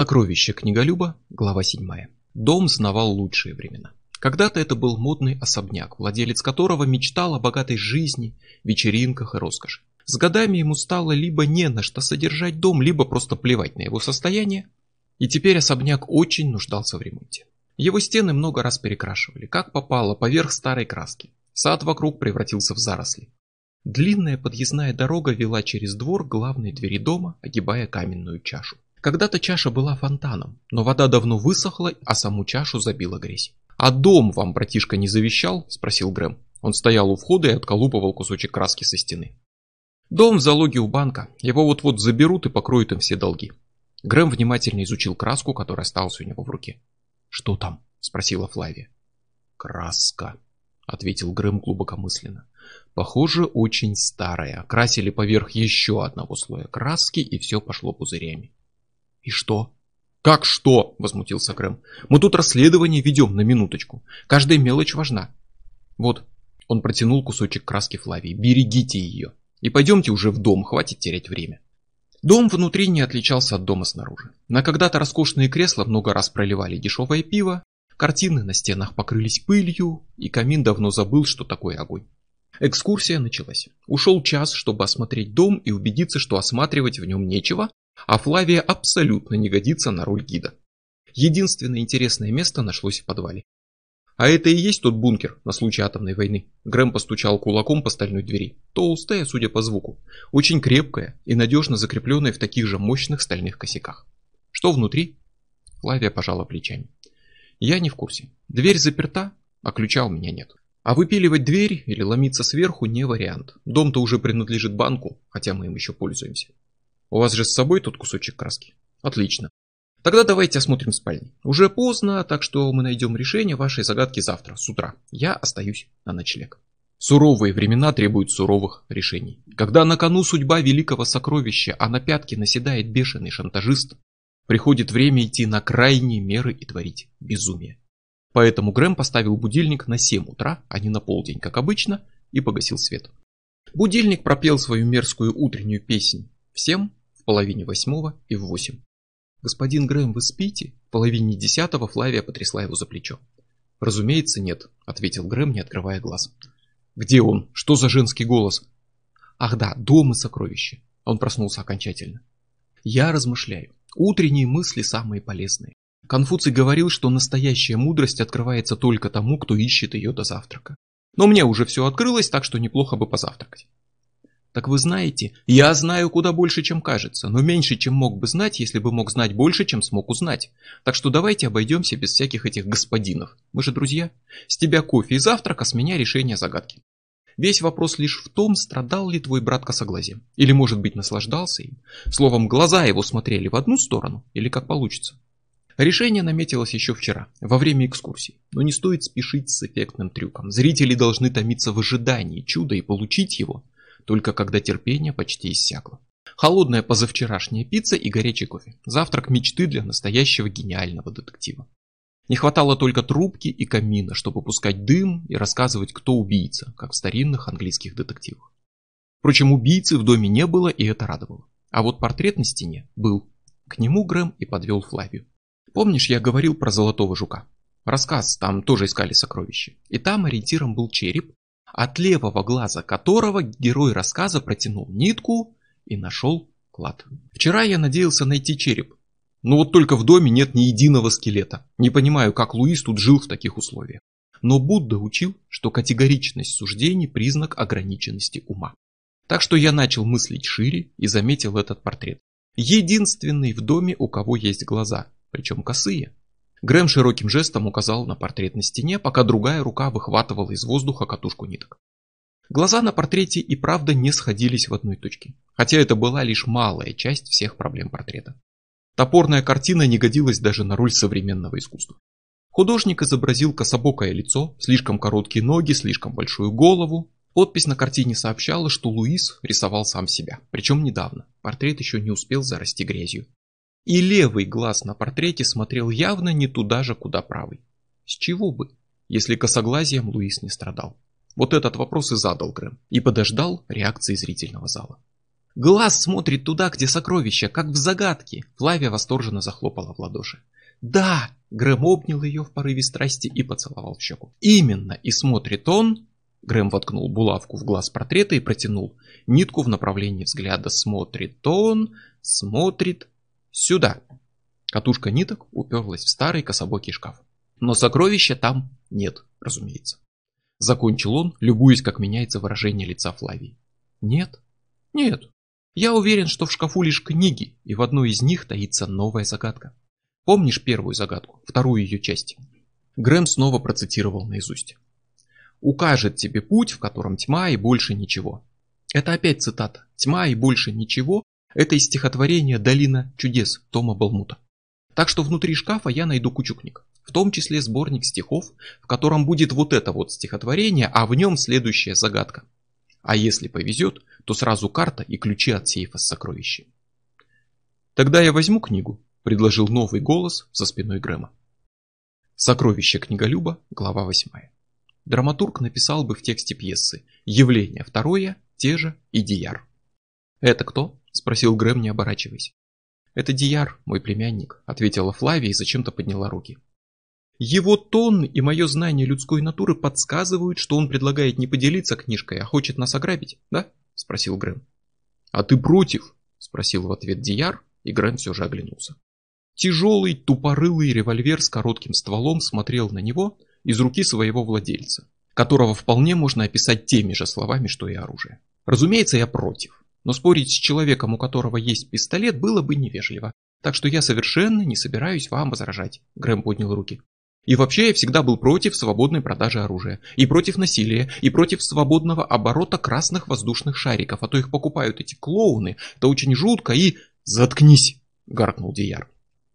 Сокровище книголюба, глава 7. Дом знавал лучшие времена. Когда-то это был модный особняк, владелец которого мечтал о богатой жизни, вечеринках и роскоши. С годами ему стало либо не на что содержать дом, либо просто плевать на его состояние, и теперь особняк очень нуждался в ремонте. Его стены много раз перекрашивали, как попало, поверх старой краски. Сад вокруг превратился в заросли. Длинная подъездная дорога вела через двор главной двери дома, огибая каменную чашу. Когда-то чаша была фонтаном, но вода давно высохла, а саму чашу забила грязь. «А дом вам, братишка, не завещал?» – спросил Грэм. Он стоял у входа и отколупывал кусочек краски со стены. «Дом в залоге у банка. Его вот-вот заберут и покроют им все долги». Грэм внимательно изучил краску, которая осталась у него в руке. «Что там?» – спросила Флавия. «Краска», – ответил Грэм глубокомысленно. «Похоже, очень старая. Красили поверх еще одного слоя краски, и все пошло пузырями. «И что?» «Как что?» – возмутился Грэм. «Мы тут расследование ведем на минуточку. Каждая мелочь важна». «Вот», – он протянул кусочек краски Флавии. «Берегите ее. И пойдемте уже в дом, хватит терять время». Дом внутри не отличался от дома снаружи. На когда-то роскошные кресла много раз проливали дешевое пиво, картины на стенах покрылись пылью, и камин давно забыл, что такое огонь. Экскурсия началась. Ушел час, чтобы осмотреть дом и убедиться, что осматривать в нем нечего, а Флавия абсолютно не годится на роль гида. Единственное интересное место нашлось в подвале. А это и есть тот бункер на случай атомной войны. Грэм постучал кулаком по стальной двери. Толстая, судя по звуку. Очень крепкая и надежно закрепленная в таких же мощных стальных косяках. Что внутри? Флавия пожала плечами. Я не в курсе. Дверь заперта, а ключа у меня нет. А выпиливать дверь или ломиться сверху не вариант. Дом-то уже принадлежит банку, хотя мы им еще пользуемся. У вас же с собой тут кусочек краски? Отлично. Тогда давайте осмотрим спальни. Уже поздно, так что мы найдем решение вашей загадки завтра, с утра. Я остаюсь на ночлег. Суровые времена требуют суровых решений. Когда на кону судьба великого сокровища, а на пятки наседает бешеный шантажист, приходит время идти на крайние меры и творить безумие. Поэтому Грэм поставил будильник на 7 утра, а не на полдень, как обычно, и погасил свет. Будильник пропел свою мерзкую утреннюю песнь. Всем половине восьмого и в восемь. «Господин Грэм, вы спите?» В половине десятого Флавия потрясла его за плечо. «Разумеется, нет», — ответил Грэм, не открывая глаз. «Где он? Что за женский голос?» «Ах да, дом и сокровища». Он проснулся окончательно. «Я размышляю. Утренние мысли самые полезные. Конфуций говорил, что настоящая мудрость открывается только тому, кто ищет ее до завтрака. Но мне уже все открылось, так что неплохо бы позавтракать. Так вы знаете, я знаю куда больше, чем кажется, но меньше, чем мог бы знать, если бы мог знать больше, чем смог узнать. Так что давайте обойдемся без всяких этих господинов. Мы же друзья. С тебя кофе и завтрак, а с меня решение загадки. Весь вопрос лишь в том, страдал ли твой брат косоглазием. Или, может быть, наслаждался им. Словом, глаза его смотрели в одну сторону, или как получится. Решение наметилось еще вчера, во время экскурсии. Но не стоит спешить с эффектным трюком. Зрители должны томиться в ожидании чуда и получить его только когда терпение почти иссякло. Холодная позавчерашняя пицца и горячий кофе. Завтрак мечты для настоящего гениального детектива. Не хватало только трубки и камина, чтобы пускать дым и рассказывать, кто убийца, как в старинных английских детективах. Впрочем, убийцы в доме не было, и это радовало. А вот портрет на стене был. К нему Грэм и подвел Флавию. Помнишь, я говорил про золотого жука? Рассказ, там тоже искали сокровища. И там ориентиром был череп, от левого глаза которого герой рассказа протянул нитку и нашел клад. Вчера я надеялся найти череп, но вот только в доме нет ни единого скелета. Не понимаю, как Луис тут жил в таких условиях. Но Будда учил, что категоричность суждений – признак ограниченности ума. Так что я начал мыслить шире и заметил этот портрет. Единственный в доме, у кого есть глаза, причем косые. Грэм широким жестом указал на портрет на стене, пока другая рука выхватывала из воздуха катушку ниток. Глаза на портрете и правда не сходились в одной точке, хотя это была лишь малая часть всех проблем портрета. Топорная картина не годилась даже на роль современного искусства. Художник изобразил кособокое лицо, слишком короткие ноги, слишком большую голову. Подпись на картине сообщала, что Луис рисовал сам себя, причем недавно. Портрет еще не успел зарасти грязью. И левый глаз на портрете смотрел явно не туда же, куда правый. С чего бы, если косоглазием Луис не страдал? Вот этот вопрос и задал Грэм, и подождал реакции зрительного зала. Глаз смотрит туда, где сокровища, как в загадке. Флавия восторженно захлопала в ладоши. Да, Грэм обнял ее в порыве страсти и поцеловал в щеку. Именно, и смотрит он... Грэм воткнул булавку в глаз портрета и протянул нитку в направлении взгляда. Смотрит он, смотрит сюда. Катушка ниток уперлась в старый кособокий шкаф. Но сокровища там нет, разумеется. Закончил он, любуясь, как меняется выражение лица Флавии. Нет, нет. Я уверен, что в шкафу лишь книги, и в одной из них таится новая загадка. Помнишь первую загадку, вторую ее часть? Грэм снова процитировал наизусть. «Укажет тебе путь, в котором тьма и больше ничего». Это опять цитата. «Тьма и больше ничего» – это из стихотворения «Долина чудес» Тома Балмута. Так что внутри шкафа я найду кучу книг, в том числе сборник стихов, в котором будет вот это вот стихотворение, а в нем следующая загадка. А если повезет, то сразу карта и ключи от сейфа с сокровищем. Тогда я возьму книгу, предложил новый голос за спиной Грэма. Сокровище книголюба, глава 8. Драматург написал бы в тексте пьесы «Явление второе, те же и Дияр». «Это кто?» – спросил Грэм, не оборачиваясь. «Это Дияр, мой племянник», — ответила Флавия и зачем-то подняла руки. «Его тон и мое знание людской натуры подсказывают, что он предлагает не поделиться книжкой, а хочет нас ограбить, да?» — спросил Грэм. «А ты против?» — спросил в ответ Дияр, и Грэм все же оглянулся. Тяжелый, тупорылый револьвер с коротким стволом смотрел на него из руки своего владельца, которого вполне можно описать теми же словами, что и оружие. Разумеется, я против. Но спорить с человеком, у которого есть пистолет, было бы невежливо. Так что я совершенно не собираюсь вам возражать. Грэм поднял руки. И вообще я всегда был против свободной продажи оружия, и против насилия, и против свободного оборота красных воздушных шариков, а то их покупают эти клоуны, это очень жутко и... Заткнись, гаркнул Дияр.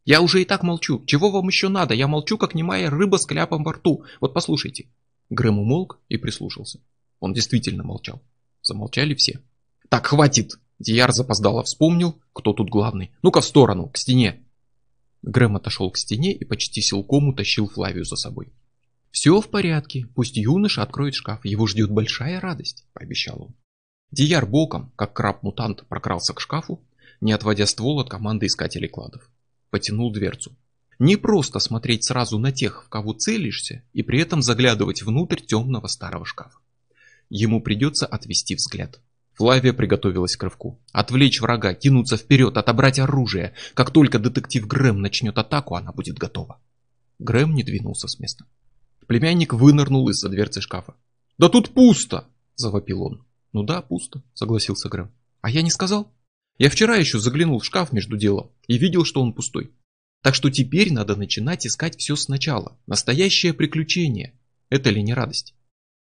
Я уже и так молчу, чего вам еще надо, я молчу, как немая рыба с кляпом во рту, вот послушайте. Грэм умолк и прислушался. Он действительно молчал. Замолчали все. Так, хватит! Дияр запоздало вспомнил, кто тут главный. Ну-ка в сторону, к стене. Грэм отошел к стене и почти силком утащил Флавию за собой. «Все в порядке, пусть юноша откроет шкаф, его ждет большая радость», – пообещал он. Дияр боком, как краб-мутант, прокрался к шкафу, не отводя ствол от команды искателей кладов. Потянул дверцу. Не просто смотреть сразу на тех, в кого целишься, и при этом заглядывать внутрь темного старого шкафа. Ему придется отвести взгляд. Флавия приготовилась к рывку. Отвлечь врага, кинуться вперед, отобрать оружие. Как только детектив Грэм начнет атаку, она будет готова. Грэм не двинулся с места. Племянник вынырнул из-за дверцы шкафа. «Да тут пусто!» – завопил он. «Ну да, пусто», – согласился Грэм. «А я не сказал? Я вчера еще заглянул в шкаф между делом и видел, что он пустой. Так что теперь надо начинать искать все сначала. Настоящее приключение. Это ли не радость?»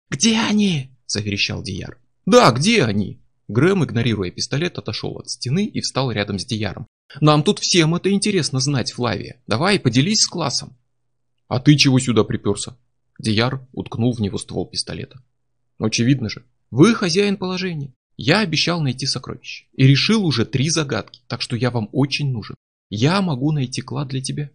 «Где они?» – заверещал Дияр. «Да, где они?» Грэм, игнорируя пистолет, отошел от стены и встал рядом с Дияром. «Нам тут всем это интересно знать, Флавия. Давай, поделись с классом». «А ты чего сюда приперся?» Дияр уткнул в него ствол пистолета. «Очевидно же. Вы хозяин положения. Я обещал найти сокровище. И решил уже три загадки, так что я вам очень нужен. Я могу найти клад для тебя».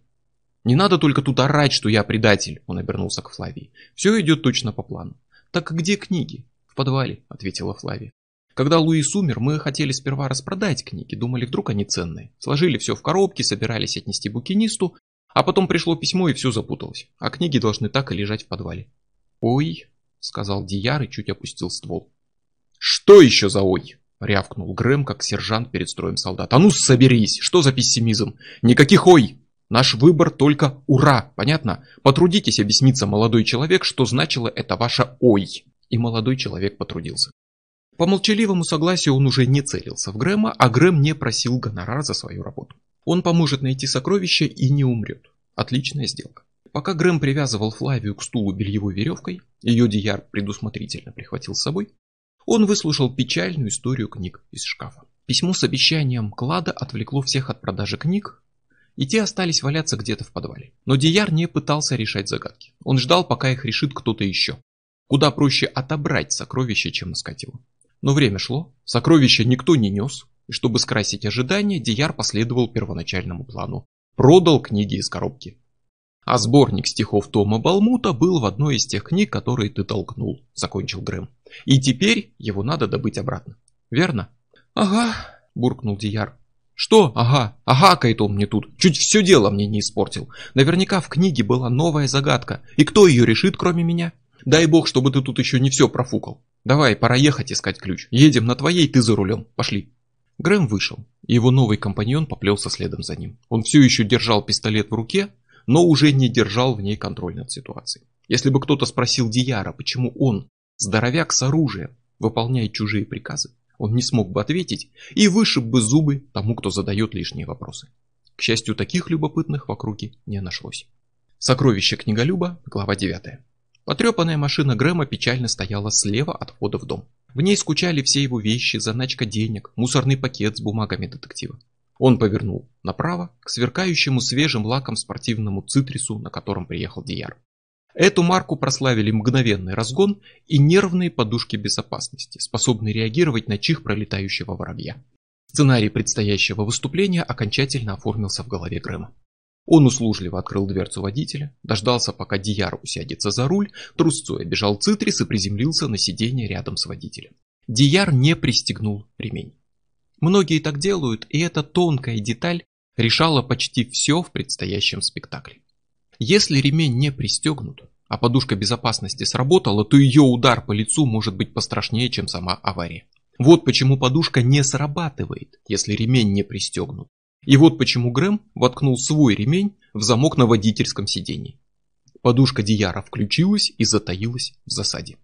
«Не надо только тут орать, что я предатель», он обернулся к Флавии. «Все идет точно по плану. Так где книги? Подвале», — ответила Флавия. «Когда Луис умер, мы хотели сперва распродать книги, думали, вдруг они ценные. Сложили все в коробки, собирались отнести букинисту, а потом пришло письмо и все запуталось. А книги должны так и лежать в подвале». «Ой», — сказал Дияр и чуть опустил ствол. «Что еще за ой?» — рявкнул Грэм, как сержант перед строем солдат. «А ну соберись! Что за пессимизм? Никаких ой! Наш выбор только ура, понятно? Потрудитесь объясниться, молодой человек, что значило это ваше ой» и молодой человек потрудился. По молчаливому согласию он уже не целился в Грэма, а Грэм не просил гонорар за свою работу. Он поможет найти сокровище и не умрет. Отличная сделка. Пока Грэм привязывал Флавию к стулу бельевой веревкой, ее Дияр предусмотрительно прихватил с собой, он выслушал печальную историю книг из шкафа. Письмо с обещанием клада отвлекло всех от продажи книг, и те остались валяться где-то в подвале. Но Дияр не пытался решать загадки. Он ждал, пока их решит кто-то еще. Куда проще отобрать сокровище, чем искать его. Но время шло, сокровища никто не нес, и чтобы скрасить ожидания, Дияр последовал первоначальному плану. Продал книги из коробки. А сборник стихов Тома Балмута был в одной из тех книг, которые ты толкнул, закончил Грэм. И теперь его надо добыть обратно. Верно? «Ага», – буркнул Дияр. «Что? Ага, агакает он мне тут. Чуть все дело мне не испортил. Наверняка в книге была новая загадка. И кто ее решит, кроме меня? Дай бог, чтобы ты тут еще не все профукал. Давай, пора ехать искать ключ. Едем на твоей, ты за рулем. Пошли». Грэм вышел, и его новый компаньон поплелся следом за ним. Он все еще держал пистолет в руке, но уже не держал в ней контроль над ситуацией. Если бы кто-то спросил Дияра, почему он, здоровяк с оружием, выполняет чужие приказы, он не смог бы ответить и вышиб бы зубы тому, кто задает лишние вопросы. К счастью, таких любопытных в округе не нашлось. Сокровище книголюба, глава 9. Потрепанная машина Грэма печально стояла слева от входа в дом. В ней скучали все его вещи, заначка денег, мусорный пакет с бумагами детектива. Он повернул направо к сверкающему свежим лаком спортивному цитрису, на котором приехал Дияр. Эту марку прославили мгновенный разгон и нервные подушки безопасности, способные реагировать на чих пролетающего воробья. Сценарий предстоящего выступления окончательно оформился в голове Грэма. Он услужливо открыл дверцу водителя, дождался, пока Дияр усядется за руль, трусцой обежал цитрис и приземлился на сиденье рядом с водителем. Дияр не пристегнул ремень. Многие так делают, и эта тонкая деталь решала почти все в предстоящем спектакле. Если ремень не пристегнут, а подушка безопасности сработала, то ее удар по лицу может быть пострашнее, чем сама авария. Вот почему подушка не срабатывает, если ремень не пристегнут. И вот почему Грэм воткнул свой ремень в замок на водительском сидении. Подушка Дияра включилась и затаилась в засаде.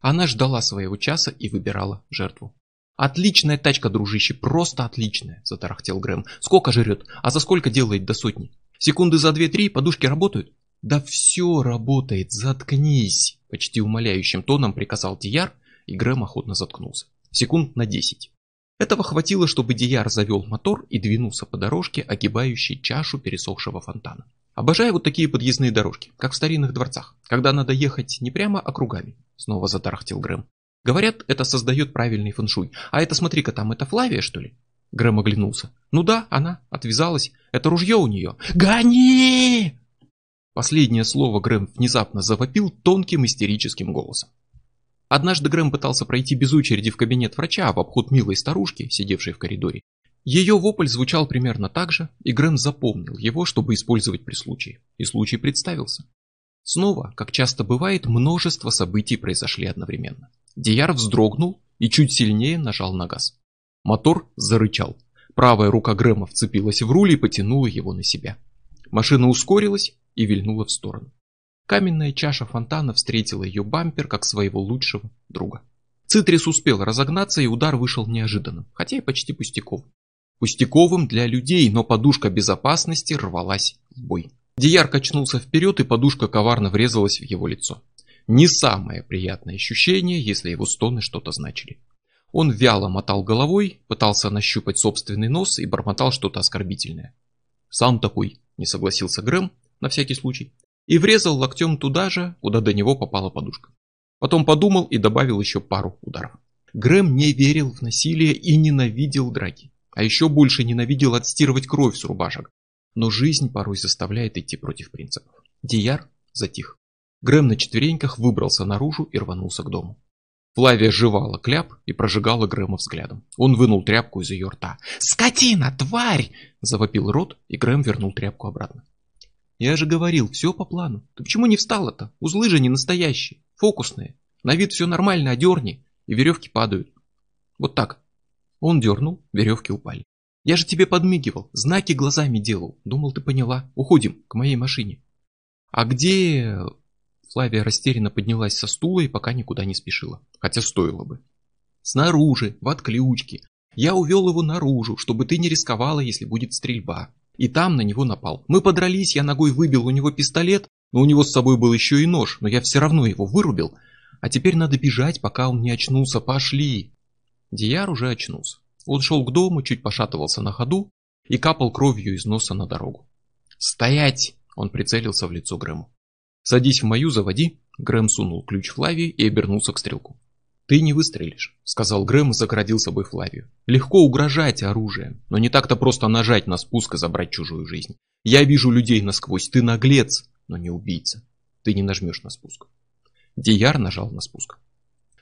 Она ждала своего часа и выбирала жертву. «Отличная тачка, дружище, просто отличная», – затарахтел Грэм. «Сколько жрет? А за сколько делает до сотни?» Секунды за две-три подушки работают? Да все работает, заткнись, почти умоляющим тоном приказал Дияр, и Грэм охотно заткнулся. Секунд на десять. Этого хватило, чтобы Дияр завел мотор и двинулся по дорожке, огибающей чашу пересохшего фонтана. Обожаю вот такие подъездные дорожки, как в старинных дворцах, когда надо ехать не прямо, а кругами. Снова затарахтел Грэм. Говорят, это создает правильный фэншуй. А это смотри-ка там, это Флавия, что ли? Грэм оглянулся. Ну да, она отвязалась. Это ружье у нее. Гони! Последнее слово Грэм внезапно завопил тонким истерическим голосом. Однажды Грэм пытался пройти без очереди в кабинет врача в обход милой старушки, сидевшей в коридоре. Ее вопль звучал примерно так же, и Грэм запомнил его, чтобы использовать при случае. И случай представился. Снова, как часто бывает, множество событий произошли одновременно. Дияр вздрогнул и чуть сильнее нажал на газ. Мотор зарычал. Правая рука Грэма вцепилась в руль и потянула его на себя. Машина ускорилась и вильнула в сторону. Каменная чаша фонтана встретила ее бампер как своего лучшего друга. Цитрис успел разогнаться, и удар вышел неожиданным, хотя и почти пустяковым. Пустяковым для людей, но подушка безопасности рвалась в бой. Дияр качнулся вперед, и подушка коварно врезалась в его лицо. Не самое приятное ощущение, если его стоны что-то значили. Он вяло мотал головой, пытался нащупать собственный нос и бормотал что-то оскорбительное. «Сам такой», — не согласился Грэм, на всякий случай, и врезал локтем туда же, куда до него попала подушка. Потом подумал и добавил еще пару ударов. Грэм не верил в насилие и ненавидел драки, а еще больше ненавидел отстирывать кровь с рубашек. Но жизнь порой заставляет идти против принципов. Дияр затих. Грэм на четвереньках выбрался наружу и рванулся к дому. Флавия жевала кляп и прожигала Грэма взглядом. Он вынул тряпку из ее рта. «Скотина! Тварь!» – завопил рот, и Грэм вернул тряпку обратно. «Я же говорил, все по плану. Ты почему не встала-то? Узлы же не настоящие, фокусные. На вид все нормально, одерни, и веревки падают. Вот так». Он дернул, веревки упали. «Я же тебе подмигивал, знаки глазами делал. Думал, ты поняла. Уходим к моей машине». «А где...» Флавия растерянно поднялась со стула и пока никуда не спешила, хотя стоило бы. Снаружи, в отключке. Я увел его наружу, чтобы ты не рисковала, если будет стрельба. И там на него напал. Мы подрались, я ногой выбил у него пистолет, но у него с собой был еще и нож, но я все равно его вырубил. А теперь надо бежать, пока он не очнулся. Пошли. Дияр уже очнулся. Он шел к дому, чуть пошатывался на ходу и капал кровью из носа на дорогу. «Стоять!» – он прицелился в лицо Грэму. «Садись в мою, заводи». Грэм сунул ключ Флавии и обернулся к стрелку. «Ты не выстрелишь», — сказал Грэм и заградил собой Флавию. «Легко угрожать оружием, но не так-то просто нажать на спуск и забрать чужую жизнь. Я вижу людей насквозь, ты наглец, но не убийца. Ты не нажмешь на спуск». Дияр нажал на спуск.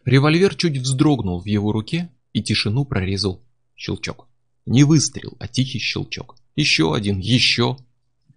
Револьвер чуть вздрогнул в его руке, и тишину прорезал Щелчок. Не выстрел, а тихий щелчок. Еще один, еще.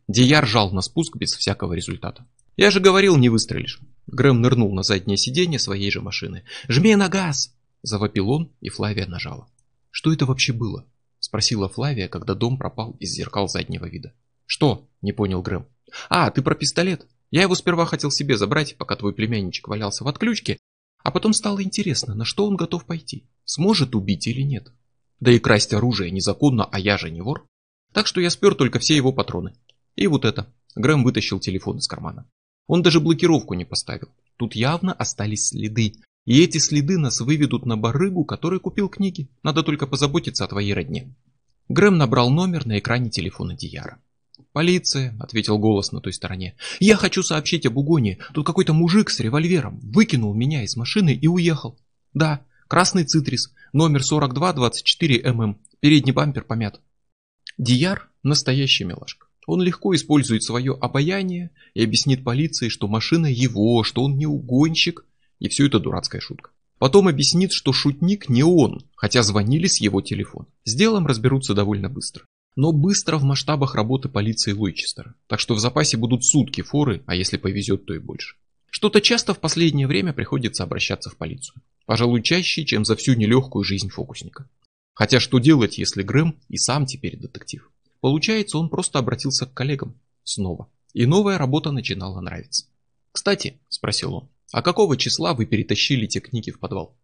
Дияр жал на спуск без всякого результата. «Я же говорил, не выстрелишь!» Грэм нырнул на заднее сиденье своей же машины. «Жми на газ!» Завопил он, и Флавия нажала. «Что это вообще было?» Спросила Флавия, когда дом пропал из зеркал заднего вида. «Что?» – не понял Грэм. «А, ты про пистолет? Я его сперва хотел себе забрать, пока твой племянничек валялся в отключке, а потом стало интересно, на что он готов пойти. Сможет убить или нет. Да и красть оружие незаконно, а я же не вор. Так что я спер только все его патроны. И вот это. Грэм вытащил телефон из кармана. Он даже блокировку не поставил. Тут явно остались следы. И эти следы нас выведут на барыгу, который купил книги. Надо только позаботиться о твоей родне. Грэм набрал номер на экране телефона Дияра. «Полиция», — ответил голос на той стороне. «Я хочу сообщить об угоне. Тут какой-то мужик с револьвером выкинул меня из машины и уехал. Да, красный цитрис, номер 4224ММ, передний бампер помят». Дияр — настоящий милашка. Он легко использует свое обаяние и объяснит полиции, что машина его, что он не угонщик, и все это дурацкая шутка. Потом объяснит, что шутник не он, хотя звонили с его телефона. С делом разберутся довольно быстро но быстро в масштабах работы полиции Луичестера, так что в запасе будут сутки форы, а если повезет, то и больше. Что-то часто в последнее время приходится обращаться в полицию. Пожалуй, чаще, чем за всю нелегкую жизнь фокусника. Хотя что делать, если Грэм и сам теперь детектив? Получается, он просто обратился к коллегам. Снова. И новая работа начинала нравиться. «Кстати», — спросил он, — «а какого числа вы перетащили те книги в подвал?»